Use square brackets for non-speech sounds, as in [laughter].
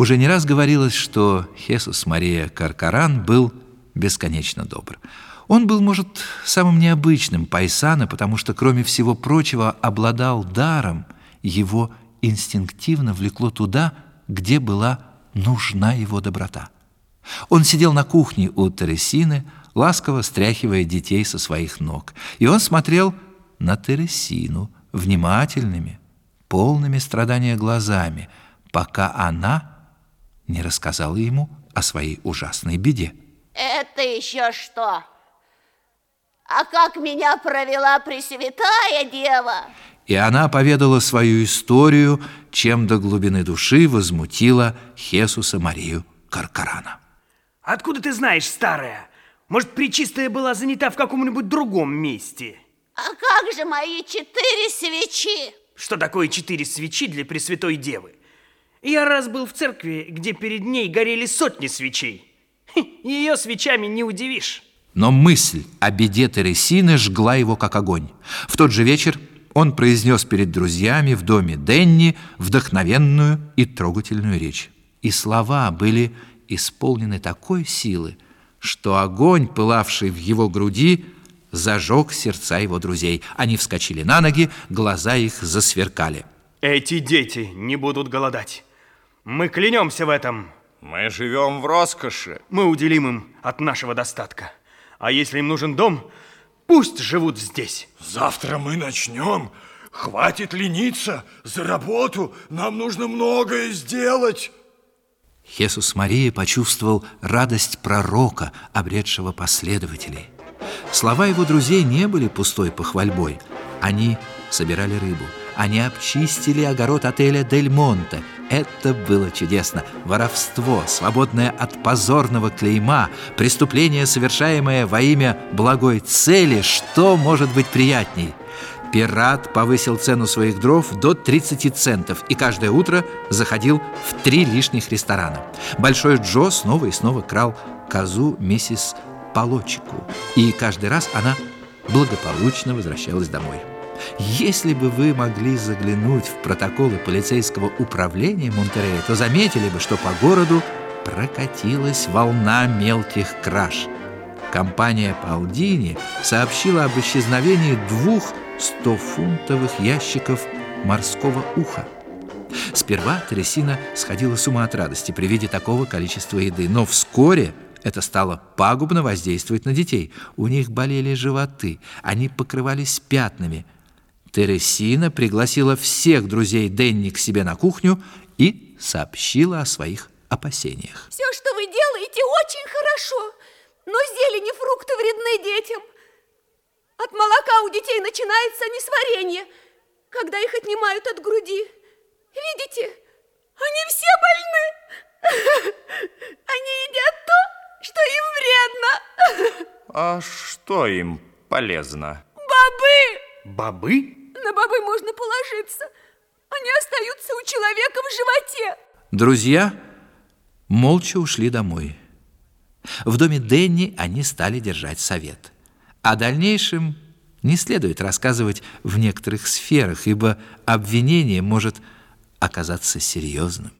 Уже не раз говорилось, что Хесус Мария Каркаран был бесконечно добр. Он был, может, самым необычным пайсана, потому что, кроме всего прочего, обладал даром, его инстинктивно влекло туда, где была нужна его доброта. Он сидел на кухне у Тересины, ласково стряхивая детей со своих ног, и он смотрел на Тересину внимательными, полными страдания глазами, пока она не рассказала ему о своей ужасной беде. Это еще что? А как меня провела Пресвятая Дева? И она поведала свою историю, чем до глубины души возмутила Хесуса Марию Каркарана. Откуда ты знаешь, старая? Может, Пречистая была занята в каком-нибудь другом месте? А как же мои четыре свечи? Что такое четыре свечи для Пресвятой Девы? Я раз был в церкви, где перед ней горели сотни свечей. Ее свечами не удивишь. Но мысль о беде Тересины жгла его как огонь. В тот же вечер он произнес перед друзьями в доме Денни вдохновенную и трогательную речь. И слова были исполнены такой силы, что огонь, пылавший в его груди, зажег сердца его друзей. Они вскочили на ноги, глаза их засверкали. Эти дети не будут голодать. Мы клянемся в этом. Мы живем в роскоши. Мы уделим им от нашего достатка. А если им нужен дом, пусть живут здесь. Завтра мы начнем. Хватит лениться. За работу нам нужно многое сделать. Хесус Мария почувствовал радость пророка, обретшего последователей. Слова его друзей не были пустой похвальбой. Они собирали рыбу. Они обчистили огород отеля «Дель Монте», это было чудесно. Воровство, свободное от позорного клейма, преступление, совершаемое во имя благой цели, что может быть приятней? Пират повысил цену своих дров до 30 центов и каждое утро заходил в три лишних ресторана. Большой Джо снова и снова крал козу миссис Полочку, и каждый раз она благополучно возвращалась домой. Если бы вы могли заглянуть в протоколы полицейского управления Монтерея, то заметили бы, что по городу прокатилась волна мелких краж. Компания Палдини сообщила об исчезновении двух 100-фунтовых ящиков морского уха. Сперва Тересина сходила с ума от радости при виде такого количества еды, но вскоре это стало пагубно воздействовать на детей. У них болели животы, они покрывались пятнами – Тересина пригласила всех друзей Денни к себе на кухню и сообщила о своих опасениях. Все, что вы делаете, очень хорошо, но зелень и фрукты вредны детям. От молока у детей начинается несварение, когда их отнимают от груди. Видите, они все больны. [laughs] Они едят то, что им вредно. [laughs] А что им полезно? Бобы! Бобы? На бобы можно положиться. Они остаются у человека в животе. Друзья молча ушли домой. В доме Денни они стали держать совет. О дальнейшем не следует рассказывать в некоторых сферах, ибо обвинение может оказаться серьезным.